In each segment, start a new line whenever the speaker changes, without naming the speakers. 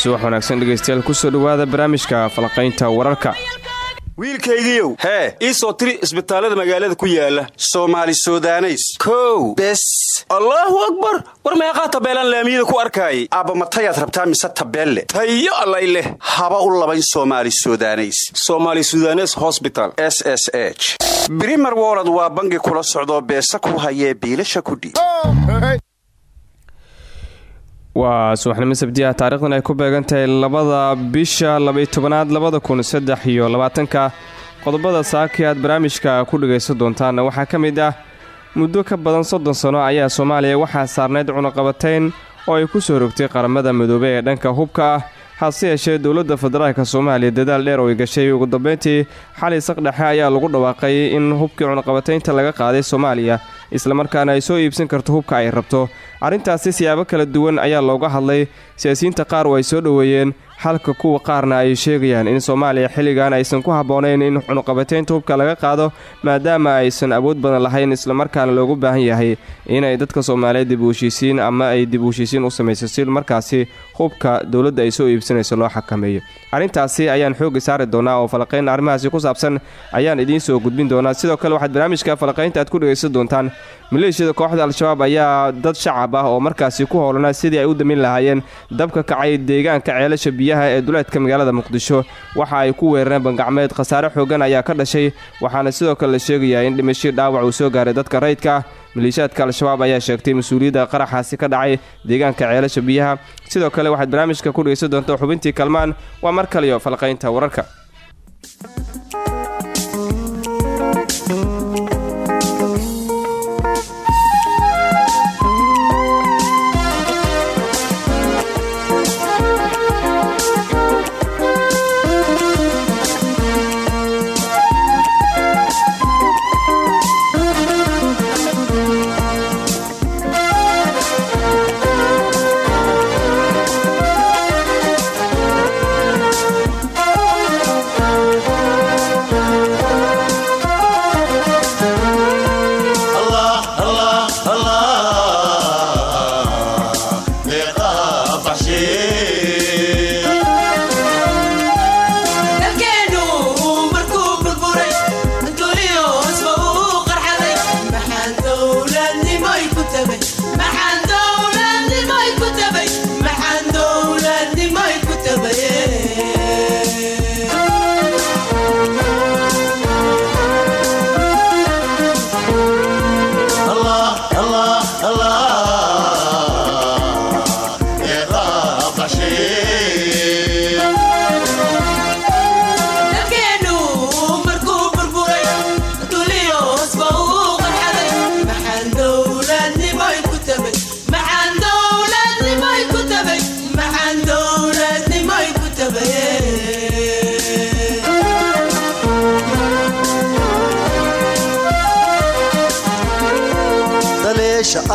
subax wanaagsan dhegaystayaal ku soo dhowaada barnaamijka falaqaynta wararka
wiilkaygiiow hee ii soo tiri isbitaallada magaalada ku yaalla soomaali sudaneys. Kow. Bes. Allaahu akbar. War meeqaa tabeelaan laamiyada ku arkaayay? Aabbamatayaad rabtaa mise tabeelle? Tayo allay leh. Haba u labayn somaali sudaneys. Somaali sudanes hosbital s s h. Brimer wolod waa bangi kula socdoo beesa ku hayee biilasha kudhiib
waa subaxnimo sabdiah taarikhdan ay ku beegan tahay labada bisha labaiy tobanaad labada kun iyo labaatanka. Qodobada saaki aad barnaamijka ku dhagaysan doontaanna waxaa ka mid ah muddo ka badan soddon sano ayaa soomaaliya waxaa saarnayd cunaqabatayn oo ay ku soo rogtay qaramada midoobey ee dhanka hubka ah hase yeeshee dowladda federaalka soomaaliya dadaal dheer oo ay gashay. Ugu dambeyntii xali saqdhexe ayaa lagu dhawaaqay in hubkii cunaqabataynta laga qaaday soomaaliya islamarkaana ay soo iibsan karto hubka ay rabto arrintaasi siyaabo kala duwan ayaa looga hadlay. Siyaasiyiinta qaar oo ay soo dhoweeyeen halka kuwa qaarna ay sheegayaan in soomaaliya xilligan aysan ku habboonayn in cunuqabataynta hubka laga qaado maadaama aysan awood badan lahayn islamarkaana loogu baahan yahay inay dadka soomaaliyeed dib u heshiisiin ama ay dib u heshiisiin u samayso si markaasi hubka dowladda ay soo iibsanayso loo xakameeyo. Arrintaasi ayaan xooga saari doonaa oo falaqayn arrimahaasi ku saabsan ayaan idiin soo gudbin doonaa. Sidoo kale waxaad barnaamijka falaqaynta aad ku dhegaysan doontaan. Maleeshiyada kooxda al-shabaab ayaa dad shacab ah oo markaasi ku howlanaa sidii ay u damin lahaayeen dabka kacay deegaanka ceelasha biyaha ee duleedka magaalada muqdisho. Waxa ay ku weerareen bangacmeed khasaare xoogan ayaa ka dhashay waxaana sidoo kale la sheegayaa in dhimashii dhaawac uu soo gaaray dadka rayidka ah maleeshiyaadka al-shabaab ayaa sheegtay mas'uuliyadda qaraxaasi ka dhacay deegaanka ceelasha biyaha. Sidoo kale waxaad barnaamijka ku dhegaysan doonta xubintii kalmaan. Waa mar kaliyo falqaynta wararka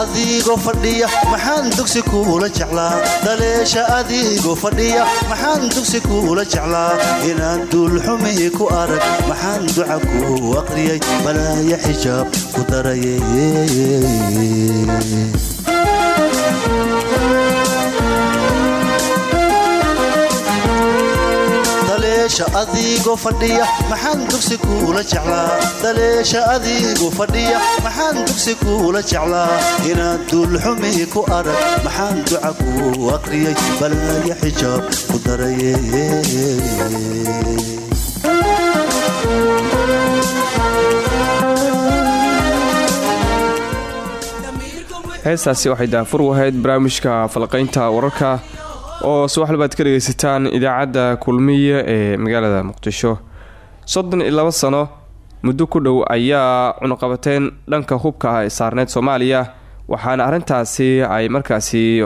adigoo fadhiya maxaan dugsi kuula jeclaa? Daleesha adigoo fadhiya maxaan dugsi kuula jeclaa? Inaan duulxumii ku arag maxaan duca ku aqriyay balaaya xijaab ku daraye daleesha adigoo fadhiya maxaan dugsi kuula jeclaa? Daleesha adigoo fadhiya maxaan dugsi kuula jeclaa? Inaan duulxumii ku arag maxaan duca ku aqriyay balaaya xijaab ku daraye
heestaasi waxay daafur u ahayd barnaamijka falqaynta wararka oo subaxlaba ad ka dhegaysataan idaacadda kulmiya ee magaalada muqdisho. Soddon iyo labo sano muddo ku dhow ayaa cunuqabateyn dhanka hubka ah ee saarneyd soomaaliya waxaana arrintaasi ay markaasi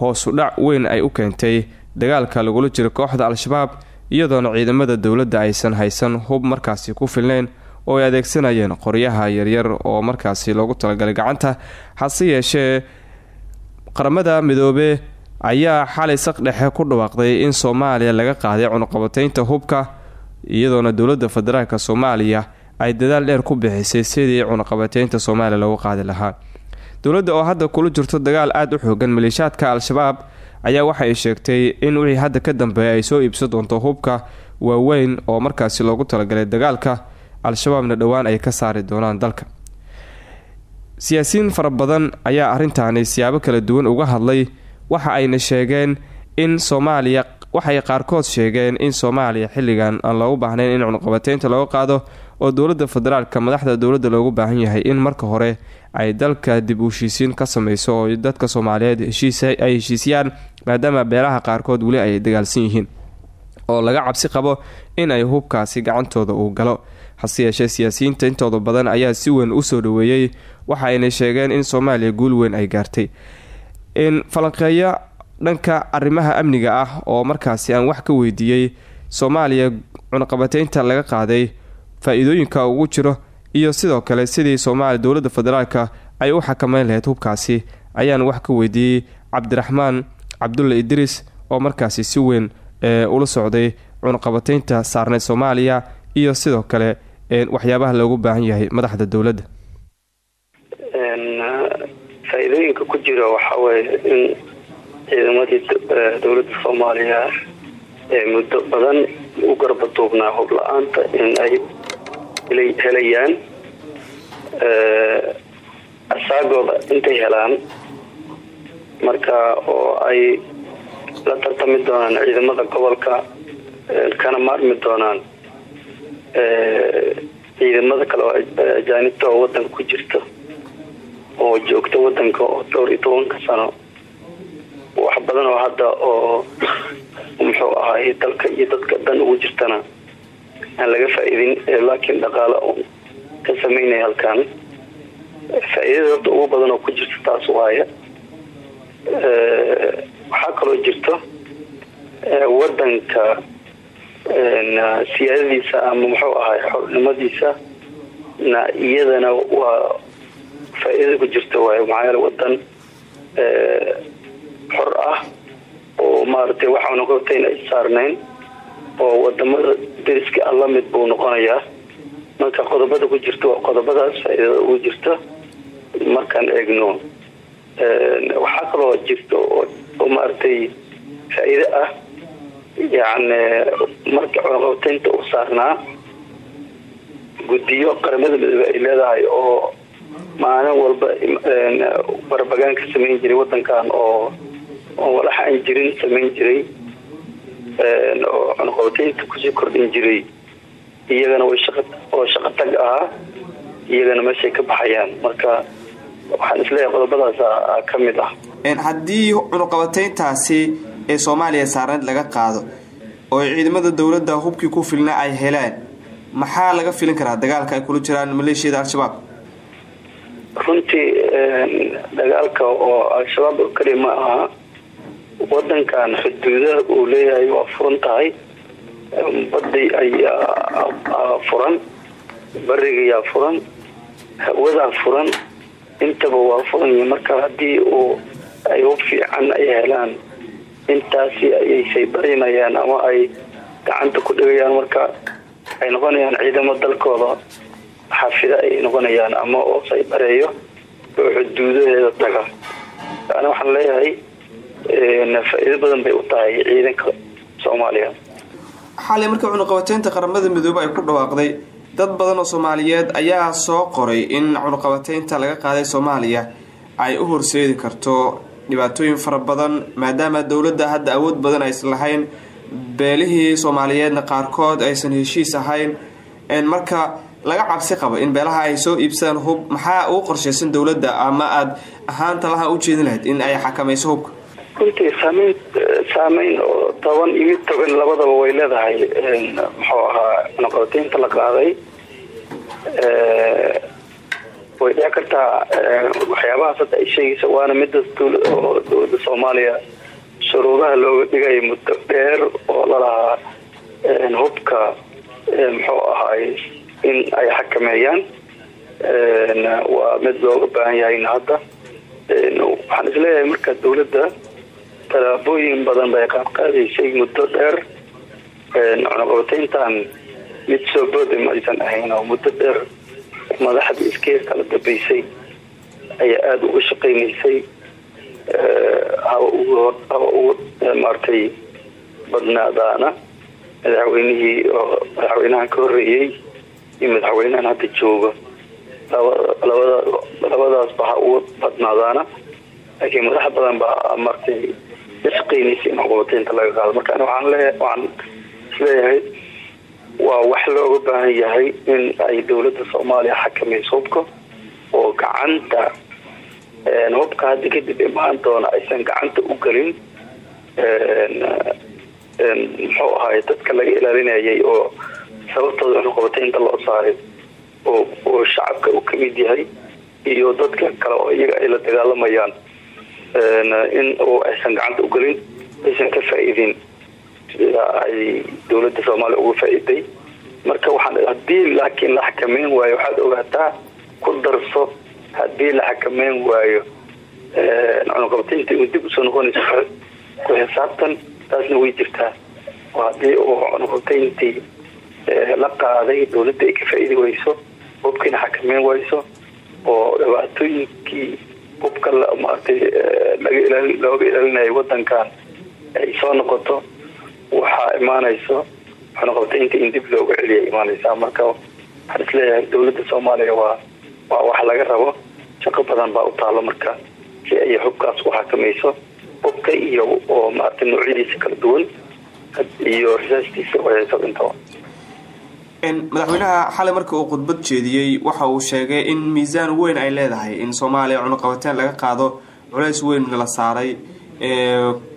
hoosudhac weyn ay u keentay dagaalka lagula jiro kooxda al-shabaab iyadoona ciidamada dowladda aysan haysan hub markaasi ku filnayn oo ay adeegsanayeen qoryaha yaryar oo markaasi loogu talagalay gacanta hase yeeshee qaramada midoobe ayaa xalay saq dhexe ku dhawaaqday in soomaaliya laga qaaday cunuqabateynta hubka iyadoona dowladda federaalk soomaaliya ay dadaal dheer ku bixisay sidii cunuqabateynta soomaaliya loogu qaadi lahaa. Dowladda oo hadda kula jirto dagaal aada u xoogan maleeshaadka al-shabaab ayaa waxa ay sheegtay in wixii hadda ka dambeeya ay soo iibsan doonto hubka waaweyn oo markaasi loogu talagalay dagaalka. Al-shabaabna dhowaan ay ka saari doonaan dalka. Siyaasiyiin fara badan ayaa arrintaani siyaabo kala duwan uga hadlay waxa ayna sheegeen in soomaaliya waxay qaarkood sheegeen in soomaaliya xilligan aan loogu baahnayn in cunuqabateynta looga qaado oo dowladda federaalka madaxda dowladda loogu baahan yahay in marka hore ay dalka dib u heshiisiin ka sameyso oo dadka soomaaliyeed ay heshiisiyaan maadaama beelaha qaarkood weli ay dagaalsan yihiin oo laga cabsi qabo in ay hubkaasi gacantooda uu galo. Hase yeeshee siyaasiyiinta intooda badan ayaa si weyn u soo dhaweeyey waxa ayna sheegeen in soomaaliya guul weyn ay gaartay falanqeeyo dhanka arrimaha amniga ah oo markaasi aan wax ka weydiiyey soomaaliya cunuqabateynta laga qaaday faa-iidooyinka ugu jiro iyo sidoo kale sidii soomaaliya dowladda federaalka ay u xakameyn lahayd hubkaasi ayaan wax ka weydiiyey cabdiraxmaan cabdulla idriis oo markaasi si weyn ee ula socday cunuqabateynta saarneyd soomaaliya iyo sidoo kale waxyaabaha loogu baahan yahay madaxda dowladda
faa-iidooyinka ku jira waxaa weeye in ciidamadii dowladda soomaaliya ee muddo badan u garbaduubnaa hub la'aanta in ay helayaan asaagooda intay helaan marka oo ay la tartami doonaan ciidamada gobolka kana maarmi doonaan ciidamada kale oo ajaanibta oo wadanka ku jirta oo joogta wadanka oo dhowr iyo tobanka sano. Wax badan oo hadda oo muxuu ahaay dalka iyo dadka dhan ugu jirtana aan laga faa-iidin laakiin dhaqaale un ka sameynaya halkan. Faa-iidada horta ugu badan oo ku jirta taas waaye waxaa kaloo jirto wadanka siyaadadiisa ama muxuu ahaay xornimadiisa na iyadana waa faa-iidada ku jirta waaye maxaa yeele wadan xor ah oo maaragtay waxaa noqotayna ay saarnayn oo waddamada deriska a la mid buu noqonayaa. Marka qodobada ku jirta qodobadaas faa-iidada ugu jirta markaan eegno waxaa kaloo jirta oo maaragtay faa-iide ah yacni marka cunaqabataynta u saarnaa guddiyo qaramada midoobe ay leedahay oo maalin walba barbagaan ka samayn jiray wadankan oo walax aan jirin samayn jiray. Oo cunaqabataynta ku sii kordhin jiray. Iyagana oo shaqo tag ahaa. Iyagana meeshay ka baxayaan. Marka waxaan is leeyahay qodobadaas ka mid ah.
Haddii cunuqabateyntaasi ee soomaaliya saarneed laga qaado oo ciidamada dowladda hubkii ku filna ay helaan maxaa laga filin karaa? Dagaalka ay kula jiraan maleeshiyada al-shabaab
runtii dagaalka oo al-shabaab oo keliya ma aha. Wadankan xuduudaha uu leeyahay waa furan tahay. Badii ayaa furan. Barigayaa furan. Hawadaa furan. Intaba waa furan marka haddii uu ay hub fiican ay helaan intaasi ayay saybarinayaan ama ay gacanta ku dhigayaan. Marka ay noqonayaan ciidamo dalkooda xafida ay noqonayaan ama oo saybareeyo oo xuduudaheeda taga. Yani waxaan leeyahay faa-iido badan bay u tahay ciidanka soomaaliya.
Xalay markii cunuqabateynta qaramada midoobe ay ku dhawaaqday dad badan oo soomaaliyeed ayaa soo qoray in cunuqabateynta laga qaaday soomaaliya ay u horseedi karto dhibaatooyin fara badan maadaama dowladda hadda awood badan aysan lahayn beelihii soomaaliyeedna qaarkood aysan heshiis ahayn. Marka laga cabsi qabo in beelaha ay soo iibsadaan hub. Maxaa ugu qorshaysan dowladda ama aada ahaanta laha u jeedin lahayd in ay xakamayso hubka?
Runtii saameyn saameyn oo toban iyo toban labadaba way leedahay muxuu ahaa cunaqabateynta la qaaday. Way dhici kartaa waxyaabahaas hadda ay sheegaysa waana midas oo dowladda soomaaliya shuruudaha looga dhigaya muddo dheer oo lalahaa hubka muxuu ahaay in ay xakameeyaan. Waa mid looga baahan yahayna hadda waxaan is leeyahay marka dawladda tallaabooyin badan bay qaadqaadaysay muddo dheer. Cunaqabatayntan mid soo booda ma aysan ahayn oo muddo dheer madaxdii iskeer kala dambeysay ayaa aada uga shaqaynaysay. Haba ugu maartay badnaadaana madaxweynihii oo madaxweynahan ka horreeyey iyo madaxweynahan hadda jooga labada labadaasba ha uga badnaadaana. Laakiin madax badan baa martay shaqaynaysay in cunaqabataynta laga qaado. Marka waxaan leeya waxaan is leeyahay waa wax looga baahan yahay in ay dawladda soomaaliya xakamayso hubka oo gacanta hubka hadda kadib imaan doona aysan gacanta u gelin muxuu ahaay dadka laga ilaalinayay oo sababtooda cunaqabataynta loo saaray oo shacabka uu ka mid yahay iyo dadka kale oo iyaga ay la dagaalamayaan in aysan gacanta u gelin aysan ka faa-iidin. Sida ay dawladda soomaaliya uga faa-iiday. Marka waxaan haddii laakiin la xakameyn waayo waxaad ogaataa ku darso haddii la xakameyn waayo cunaqabataynta uu dib u soo noqonayso ku xisaabtan taasna way jirtaa. Oo haddii uu cunaqabatayntii la qaaday dawladda ay ka faa-iidi wayso hubkiina xakameyn wayso oo dhibaatooyinkii hubka maaragtay looga ilaalinayay wadankan ay soo noqoto waxaa imaanayso cunaqabataynta in dib looga celiya imaanaysaa marka waxaan is leeyahay dawladda soomaaliya waa waa wax laga rabo. Shaqo badan baa u taalo marka si ay hubkaas u xakamayso. Hubka iyo oo maaragtay noocyadiisa kala duwan iyo risaastiisa wayayso intaba
madaxweynaha xalay marka uu khudbad jeediyey waxa uu sheegay in miisaan weyn ay leedahay. In soomaaliya cunaqabateen laga qaado culays weyn la saaray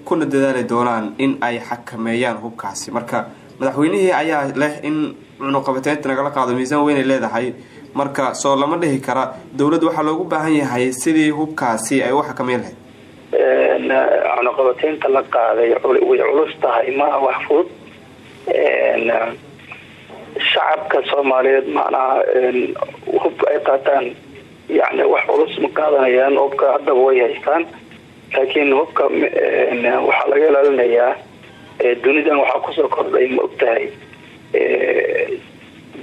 kuna dadaali doonaan in ay xakameeyaan hubkaasi. Marka madaxweynihii ayaa leh in cunuqabateynta nagala qaado miisaan weyn ay leedahay. Marka soo lama dhihi kara dowladda waxaa loogu baahan yahay sidii hubkaasi ay u xakameyn lahayd.
Cunaqabateynta la qaaday way culus tahay maaha wax fudud shacabka soomaaliyeed macnaha hubka ay qaataan yani wax culus ma qaadanayaan hubka haddaba way haystaan. Laakiin hubka waxaa laga ilaalinayaa dunidan waxaa ku soo kordhay ma ogtahay.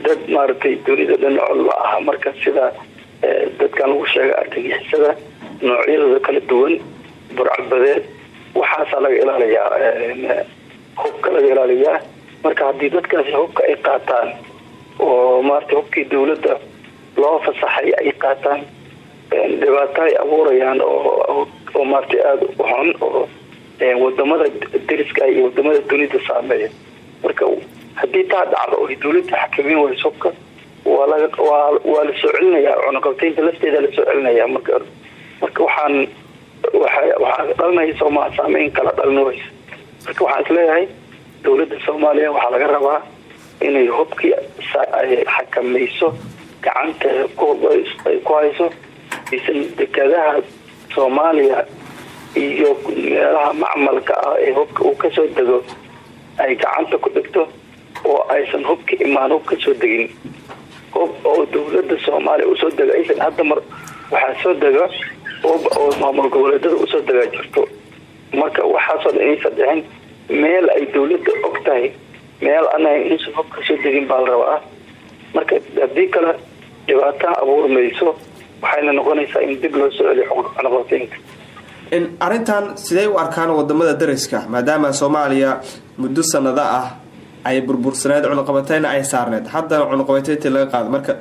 Dad maaragtay dunida dhinacod la aha marka sida dadkan lagu sheega argagixisada noocyadooda kala duwan burcadbadeed waxaasaa laga ilaaliyaa hubka laga ilaaliyaa. Marka haddii dadkaasi hubka ay qaataan oo maarata hubkii dawladda loo fasaxay ay qaataan dhibaato ay abuurayaan oo maarata aada u xun oo waddamada deriska iyo waddamada dunida saameeya. Marka haddii taa dhacdo oo dawladda xakameyn wayso hubka waa waa la soo celinayaa cunaqabteynta lafteeda la soo celinaya marka marka waxaan waxaa dhalinaysa ma saameyn kala dhalinaysa marka waxaan is leeyahay dawladda soomaaliya waxaa laga rabaa inay hubkii ay xakamayso gacanteeda ay ku hayso dekadaha soomaaliya iyo meelaha macmalka ah ee hubka uu ka soo dego ay gacanta ku dhigto oo aysan hubka imaan hub ka soo degin. Hub oo dawladda soomaaliya u soo dega aysan hadda mar waxaa soo dega hub oo maamul goboleedada u soo degaa jirto. Marka waxaasoo dhan inaysan meel ay dawladda og tahay meel inaysan hub ka soo degin baa la rabaa. Marka haddii kale dhibaataa abuurmayso waxayna noqonaysaa in dib loo soo celiyo cunaqabateynka
arrintan sidee u arkaan waddamada dariska maadaama soomaaliya muddo sanado ah ay burbursaneed cunaqabateyna ay saarneed. Haddana cunaqabateyntii laga qaado. Marka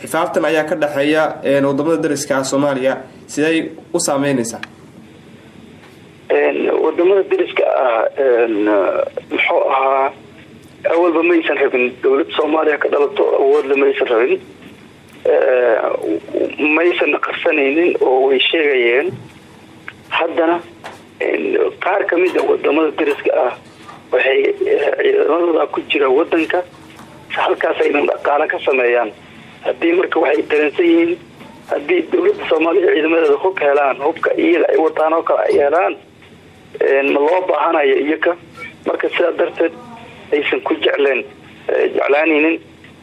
xifaabtan ayaa ka dhexeeya waddamada dariska ah soomaaliya. Sidey u saameyneysaa
waddamada dariska ah muxuu ahaa awalba maysan rabin dawladda soomaaliya ka dhalato awoodla maysan rabin maysan qarsanaynin oo way sheegayeen haddana qaar ka mid a waddamada dariska ah waxay ciidamadooda ku jira wadanka halkaas aynan dhaqaalo ka sameeyaan haddii marka waxay dareensan yihiin haddii dawladda soomaaliya ciidamadeeda hub helaan hubka iyaga ay wataan oo kale ay helaan ma loo baahanayo iyaka marka sidaa darteed aysan ku jecleen jeclaanaynin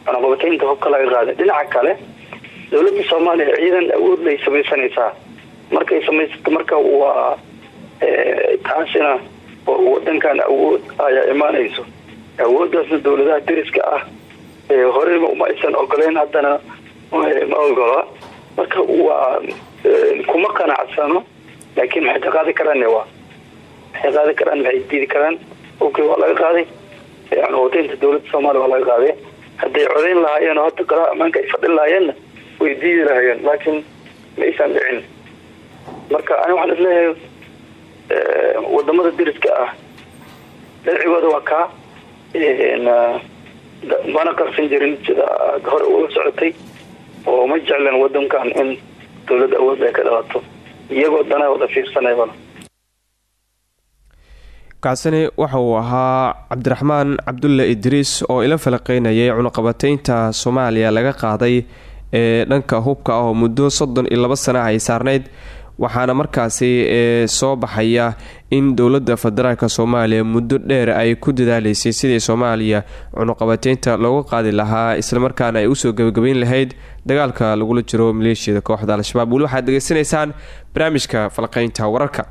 cunaqabataynta hubka laga qaaday dhinaca kale dowladda soomaaliya ciidan awood bay samaysanaysaa. Markay samaysato marka waa taasina wadankan awood ayaa imaanayso. Awooddaasna dowladaha deriska ah horeyba uma aysan ogoleen haddana ma ogola. Marka waa kuma qanacsano laakiin maxay qaadi karaan? Waa maxay qaadi karaan? Maxay diidi karaan? Okay waa laga qaaday cunaqabataynta dowladda soomaaliya waa laga qaaday. Hadday codayn lahaayeen oo hadda golaha ammaanka ay fadhin lahaayeenna way diidi lahaayeen. Laakiin ma aysan dhicin. Marka ani waxaan is leeyahay waddamada deriska ah dharcigooda waa kaa mana qarsan jirin sida aad hore ula socotay oo ma jeclen wadankan in dowladda awood ay ka dhalato iyagoo danahooda fiirsanayban
kacsani waxa uu ahaa cabdiraxmaan cabdulle idriis oo ila falaqeynayay cunaqabataynta soomaaliya laga qaaday ee dhanka hubka ah muddo soddon iyo labo sana ay saarneyd waxaana markaasi soo baxaya in dowladda federaalk soomaaliya muddo dheer ay ku dadaaleysay sidii soomaaliya cunuqabateynta looga qaadi lahaa islamarkaana ay u soo gebagabeyn lahayd dagaalka lagula jiro maleeshiyada kooxda al-shabaab. Weli waxaad degeysanaysaan barnaamijka falqeynta wararka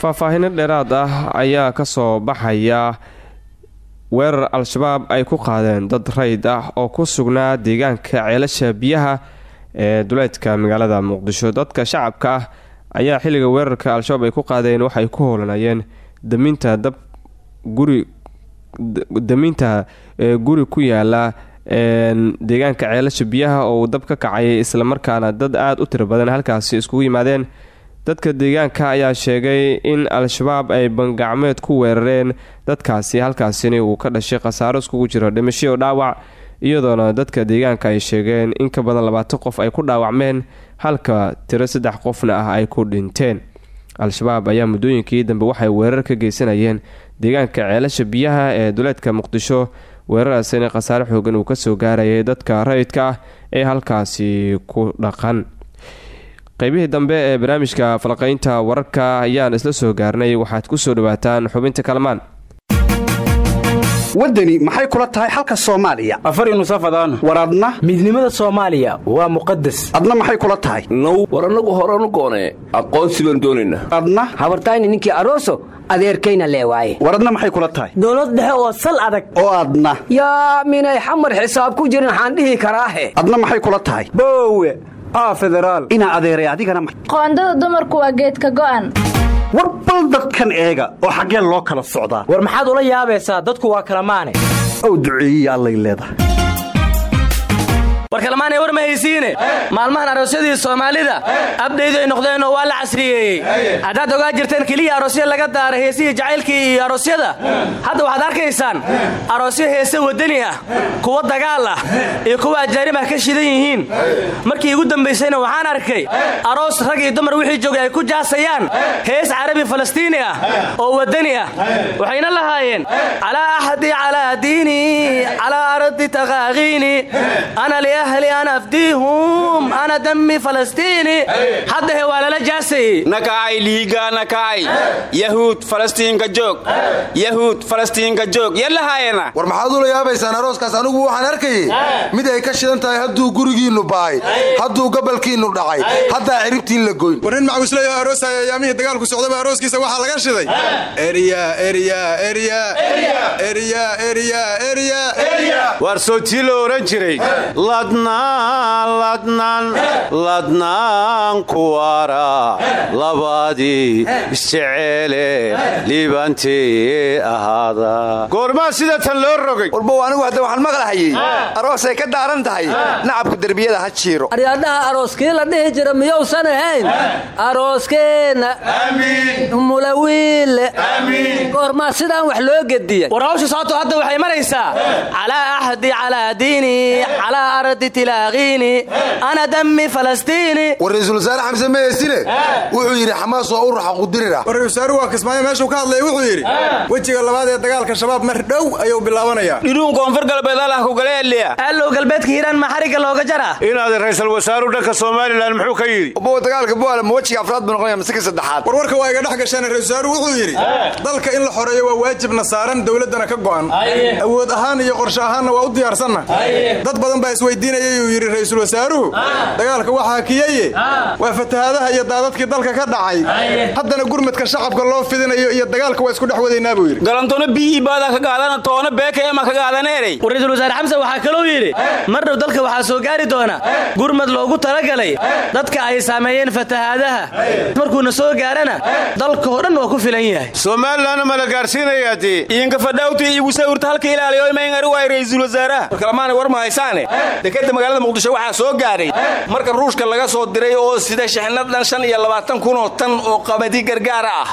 faahfaahino dheeraad ah ayaa ka soo baxaya weerar al-shabaab ay ku qaadeen dad rayd ah oo ku sugnaa deegaanka ceelasha biyaha ee duleedka magaalada muqdisho. Dadka shacabka ah ayaa xilliga weerarka al-shabaab ay ku qaadeen waxay ku hoolanayeen daminta dab guri daminta guri ku yaalla deegaanka ceelasha biyaha oo uu dab ka kacay islamarkaana dad aada u tiro badan halkaasi iskugu yimaadeen dadka deegaanka ayaa sheegay in al-shabaab ay bangacmeed ku weerareen dadkaasi halkaasina uu ka dhashay khasaaro iskugu jiro dhimasho dhaawac iyadoona dadka deegaanka ay sheegeen in ka badan labaatan qof ay ku dhaawacmeen halka tiro saddex qofna ah ay ku dhinteen. Al-shabaab ayaa muddooyinkii dambe waxay weerar ka geysanayeen deegaanka ceelasha biyaha ee duleedka muqdisho. Weeraraasina khasaare xoogan uu ka soo gaarayay dadka rayidka ah ee halkaasi ku dhaqan qeybihii dambe ee barnaamijka falqeynta wararka ayaan isla soo gaarnay. Waxaad ku soo dhawaataan xubinta kalmaan
waddani maxay kula tahay xalka soomaaliya?
Afar nusafadaan
war adna?
Midnimada soomaaliya waa muqadas
adna maxay kula tahay?
Now war annagu horanu goonee aqoonsi baan doonaynaa
adna?
Habartayni ninkii aroso adeerkayna lee waaye.
War adna maxay kula tahay?
Dowlad dhexe oo sal adag.
Oo adna.
Yaa minay xamar xisaab ku jirin waxaan dhihi karaahe
adna maxay kula tahay?
Boowe
inaa adeeray adigana
qoondada dumarku waa geedka go'an.
War bal dadkan eega oo xaggeen loo kala socdaa.
War maxaad ula yaabaysaa? Dadku waa kala maane.
Ow duceeyiya allay leedahay
war kalmaanay war ma haysiine. Maalmahan aroosyadii soomaalida abdhaydu ay noqdeenoo waa la casriyeeyey haddaad ogaa jirteen keliya aroosya laga daaray heesihii jacaylkii iyo aroosyada hadda waxaad arkaysaan aroosyo heese wadani ah kuwa dagaal ah iyo kuwa ajaanib ah ka shidan yihiin. Markii igu dambaysayna waxaan arkay aroos rag iyo dumar wixii joogay ay ku jaasayaan. Hees carabi falastiini ah oo wadani ah. Waxayna lahaayeen calaa axadi calaa diini calaa ardi takaaqiini ana ahli an afdiihum ana dami falastiini haddahe waa lala jaasayey
nakacay liigaa nakacay yahuud falastiinka joog. Yahuud falastiinka joog. Yallahaayena
war maxaad ula yaabaysaan arooskaas? Anugu waxaan arkayey. Mid ay ka shidan tahay hadduu gurigiinnu baay hadduu gabalkiinnu dhacay haddaa ciribtiin la goyn.
War nin macwisleyo aroosaya ayaamihii dagaalku socdaba arooskiisa waxaa laga shiday. Erya erya erya erya erya erya
waar soo tii la ohan jiray ladnaanku waaraa labadii isjeceele liibaantee ahaada goormaa sida tan loo rogay.
Urbow anigu hadda waxaan maqlahayey ah. aroosay ka daaran tahay. Ah. Nacabka derbiyada ha jiiro.
Aryaadhaha arooskii la dhihi jira miyousan ahayn ah. arooskeenna. Mulawiille goormaa sidaan wax loo gediyay.
War hawsha hadda waxay maraysaa calaa axdi calaa diini calaa
ardi war-iisul wasaare xamse meheysine wuxuu yidhi xamaas oo urux
aqudirirah war-iisulwasaaruhu waa kismaayo meeshuu ka hadlaya wuxuu yidhi wejiga labaad ee dagaalka shabaab mar dhow ayuu bilaabanayaa
dhiruun koonfur galbeed allah kugaleeliya
allow galbeedka hiiraan ma xariga looga jara
inaada ra'iisul wasaaruhu dhanka somalilan muxuu ka yidhi
buwa dagaalka buaale ma wejiga afraad buu noqonaya mise ka saddexaad
war warka waa iga dhex gasheen ra'iisulwasaaruhu wuxuu yidhi dalka in la xoreeyo waa waajibna saaran dowladdana ka go'an awood ahaan iyo qorshe ahaanna waa u diyaarsanna dad badan baa isweydii isweydiinayay uu yidhi ra'iisul wasaaruhu. Dagaalka waxaa kiyeye waa fatahaadaha iyo daadadkii dalka ka dhacay. Haddana gurmadka shacabka loo fidinayo iyo dagaalka waa isku dhex wadaynaa buu yidhi.
Galantoona bii baada ka gaadana toona beeka ema ka gaadaneeray
ra'iisul wasaare xamse waxaa kaloo yidhi mar dhow dalka waxaa soo gaari doona gurmad loogu talagalay dadka ay saameeyeen fatahaadaha. Markuuna soo gaarana dalka oo dhan waa ku filan yahay.
Somalilanna ma la gaarsiinayaa dee
idinka fadhaawti igu sawirta halka ilaaliyo imaynari waay ra'iisul wasaaraha. Warkalamaana war ma haysaane dekadda magaalada muqdisho waxaa soo gaaray marka ruushka laga soo diray oo sida shixnad dhan shan iyo labaatan kun oo tan oo qamadi gargaara ah.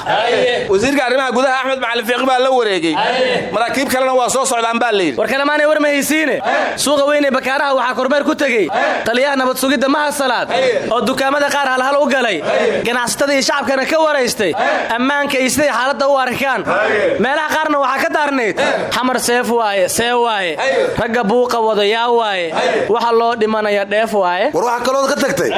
Wasiirka arrimaha gudaha axmed macalin fiiqi baa la wareegey maraakiib kalena waa soo socdaan baa layidhi
warkalamaanay war ma haysiine suuqa weynee bakaaraha waxaa kormeer ku tegey. Taliyaha nabad sugidda maha salaad oo dukaamada qaar halhal u galay. Ganacsatada iyo shacabkana ka waraystay ammaanka iyo siday xaaladda u arkaan. Meelaha qaarna waxaa ka daarnayd xamar seef waaye see waaye. Ragga buuqa wada yaa waaye waxa loo dhimanaya dheef waaye?
War waxaa kalood ka tagtay?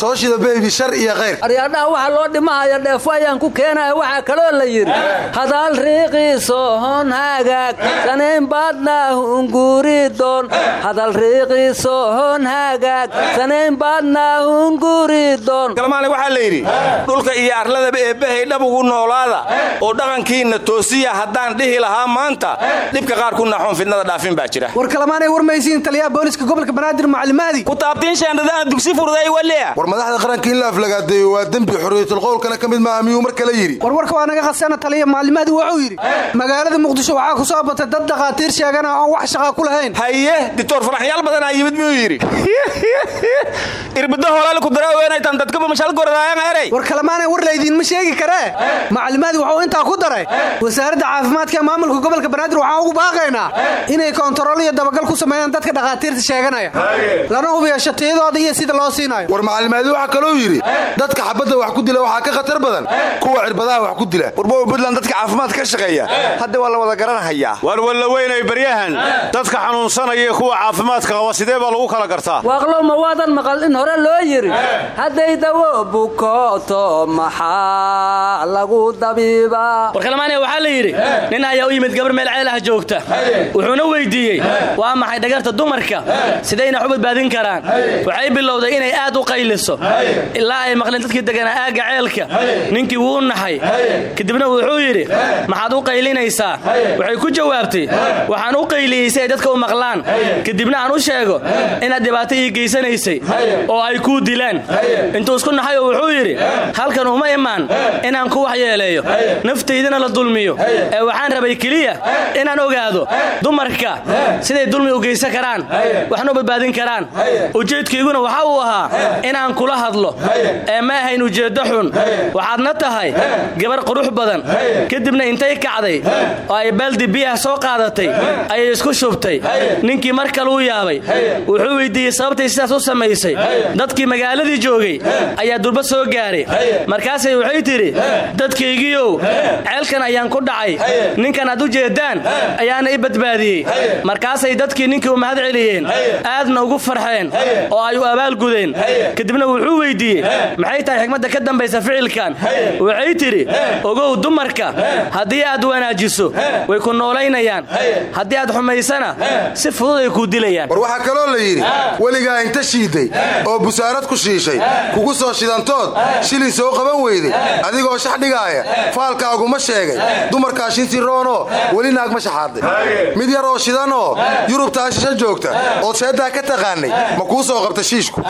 Soo shida beybi shar iyo khayr.
Aryaadhaha waxa loo dhimahaya dheefo ayaan ku keenaya waxaa kaloo la yidhi hadaal riiqiiso hon hagaag sanayn baadna hunguridoon hadal riiqiiso hon hagaag sanayn baadna hunguridoon
kalmaane waxaa la yidhi dhulka iyo arladaba eebbahay dhab ugu noolaada oo dhaqankiinna toosiya haddaan dhihi lahaa maanta dhibka qaar ku naxoon fidnada dhaafin baa jira.
War kalamaanay warmaysiin taliyaha booliska gobolka banaadir macalimaadi
ku taabtiin shaandhadaha dugsi furday walea
war madaxda qaranka in la aflagaadeeyo waa dembi xorriyatul qowlkana ka mid maaha miyuu mar kale yidhi?
War warka waa naga khasana taliya macalimaadi wuxuu yidhi magaalada muqdisho waxaa ku soo batay dad dhakhaatiir sheegana oon wax shaqa ku lahayn.
Haye dictor faraxyaal badanaa yimid miyuu yidhi? Irbiddo holaal ku daraaweynaytan dadkaba mashal goradaayan eray
war kalamaanay war laydiinma sheegi karee macalimaadi wuxuu intaa ku daray wasaaradda caafimaadka maamulka gobolka banaadir waxaan ugu baaqaynaa inay koontarool iyo dabagal ku sameeyaan dadka dhakhaatiirta sheeganaya lana hubiyo shatiyadooda iyo sida loo siinayo.
War macalimaadi waxaa kaloo yidhi dadka xabadda wax ku dila waxaa ka khatar badan. Kuwa cirbadaha wax ku dila.
Warbow buntland dadka caafimaad ka shaqeeya. Hadda waa la wada garanhayaa.
War walla weynay baryahan. Dadka xanuunsanaya kuwa caafimaadka qaba sidee baa lagu kala gartaa?
Waaqlow ma waadan maqal in hore loo yidhi hadday dawo bukooto maxaa lagu dabiibaa
warkalamaanee waxaa la yidhi nin ayaa u yimid gabar meel ceelaha joogta. Wuxuuna weyddiiyey waa maxay dhagarta dumarka sidayna u badbaadin karaan. Waxay bilowday inay aad u qayliso. Ilaa ay maqleen dadkii deganaa aagga ceelka. Ninkii wuu naxay kadibna wuxuu yidhi maxaad u qaylinaysaa? Waxay ku jawaabtay waxaan u qayliyey si ay dadka u maqlaan. Kadibna aan u sheego inaad dhibaato ii geysanaysay oo ay kuu dilaan. Intuu isku naxay oo wuxuu yidhi halkan uma imaan inaan ku waxyeeleeyo. Naftaydana la dulmiyo. Ee waxaan rabay keliya inaan ogaado dumarka siday dulmi u geysan karaan badbaadin karaan. Ujeedkayguna waxa uu ahaa inaan kula hadlo. Ee ma ahayn ujeeddo xun. Waxaadna tahay gabar qurux badan. Kadibna intay kacday oo ay baaldi biyaha soo qaadatay ayay isku shubtay. Ninkii mar kale u yaabay wuxuu weydiiyey sababtay sidaas u samaysay. Dadkii magaaladii joogay ayaa durba soo gaaray. Markaasay waxay tidhi dadkaygiiow ceelkan ayaan ku dhacay. Ninkan aad u jeeddaan ayaana i badbaadiyey. Markaasay dadkii ninkii u mahad celiyeen aadna ugu farxeen oo ay u abaalgudeen kadibna wuxuu weyddiiyey maxay tahay xikmadda ka dambaysa ficilkan? Waxay tidhi ogow dumarka haddii aad wanaajiso way ku noolaynayaan. Haddii aad xumaysana si fudud ay kuu dilayaan.
War waxaa kaloo la yidhi weligaa inta shiiday oo busaarad ku shiishay kugu soo shidantood shilin soo qaban weyday adigoo shax dhigaaya faalkaaguma sheegay dumarkaa shinsi roonoo weli naag ma shaxaaday mid yar oo shidanoo yurubtaa shisho joogta ood sheeddaa ka taqaanay? Ma kuu soo qabta shiishku?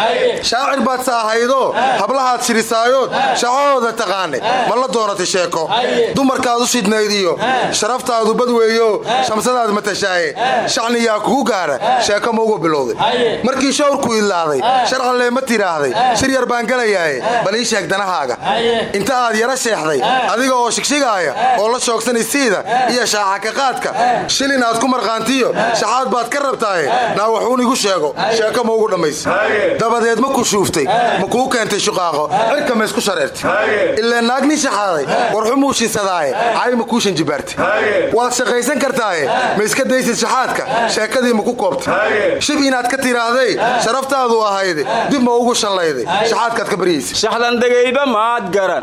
Shaacir baad saahaydoo hablahaad shirisaayood shaxahooda taqaanay? Ma la doonatay sheeko? Dumarkaad u shidnayd iyo sharaftaadu badweeyo shamsadaad matashaaye shacniyaa kugu gaara? Sheeko ma ugu bilowday. Markii shawrku idlaaday sharcanlee ma tidhaahday shir yar baan galayaaye? Bal ii sheeg danahaaga. Inta aad yara sheexday adiga oo shigshigaaya oo la shoogsanaysiida iyo shaaxaka qaadka shilin aad ku marqaantiyo shaxaad baad ka rabtaaye. Naa waxuun igu sheego. Sheeko ma ugu dhammaysa dabadeed ma ku shuuftay. Ma kuu keentay shuqaaqo cirka ma isku shareertay. Illee naag nin shaxaaday warxumuu shinsadaaye cay ma kuu shanjibaartay waad shaqaysan kartaaye. Ma iska daysid shaxaadka sheekadii ma ku koobtay. Shib inaad ka tiraahday sharaftaadu ahayde. Dib ma ugu shallayday shaxaadkaad ka baryaysa
shaxdandegayba maad garan.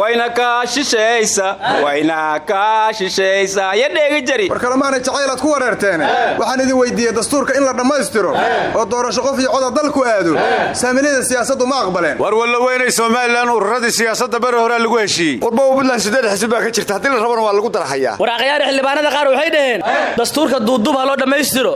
Wayna kaa shishaysa. Wayna kaa shishaysa. Ya dheegi jari.
War kalemaanay jacaylaad ku wareerteene. Waxaan idin weydiiyey dastuurka in la dhammaystiro oo doorasho qof iyo coda dalku aado saamilada siyaasaddu ma aqbaleen.
War walla weynay somalilan ururadii siyaasadda beri horea lagu heshiiyey.
Warba puntland siddeed xisib baa ka jirta haddii la rabana waa lagu darahayaa
war akhyaari xildhibaanada qaar waxay dhaheen dastuurka duuduub ha loo dhammaystiro.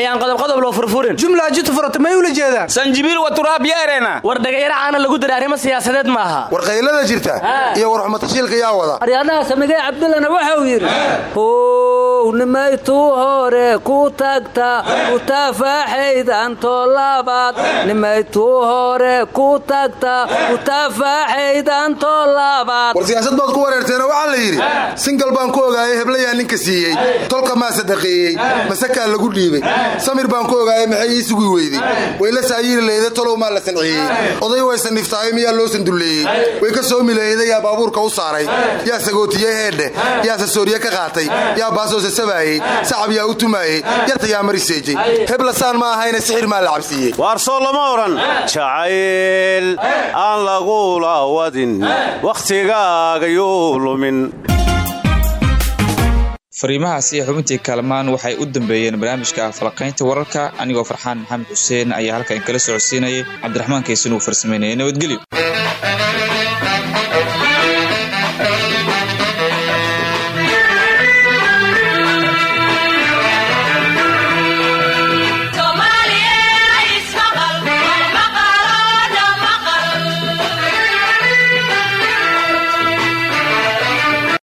Ayaan qodobqodob loo furfurin.
Jumla jitu furata may ula jeedaan
sanjibiil wa turaab yeerena
war dhagayaro caana lagu daray arrimo siyaasadeed maaha.
War qaylada jirta iyo warxumatashiilka yaa wada.
Aryaadhaha samigay cabdullana waxau yidhi how nimaytuu hore ku tagta ku tafaaxaydan toolabaad nimaytuu hore ku tagta ku tafaaxaydan toolabaad
war siyaasad baad ku wareerteena waxaa la yidhi singal baan ku ogaayay heblayaa ninka siiyey tolka maa sadaqeeyey masakaa lagu dhiibay samir baan ku ogaayay maxay ii sugi weydey? Wayla saayiiri leyda tolow maa la sanciyeeyey oday way saniftaayo miyaa loo sandulleeyey way ka soo mileeyda yaa baabuurka u saaray yaa sagootiyey heedhe yaa sasooriye ka qaatay yaa baasoo sasabaayey sacab yaa u tumaayey yarta yaa mariseejey heblasaan ma ahayne sixir maa la cabsiiyey.
Waarsoo lama odhan jacayl aan lagula wadin. Wakhtigaagayuu lumin.
Fariimahaasi xubintii kaalmaan waxay u dambeeyeen barnaamijka falaqaynta wararka. Anigoo farxaan maxamed xuseen ayaa halkan kala socodsiinayay. Cabdiraxmaan kaysan uu farsameynaya nabadgelyo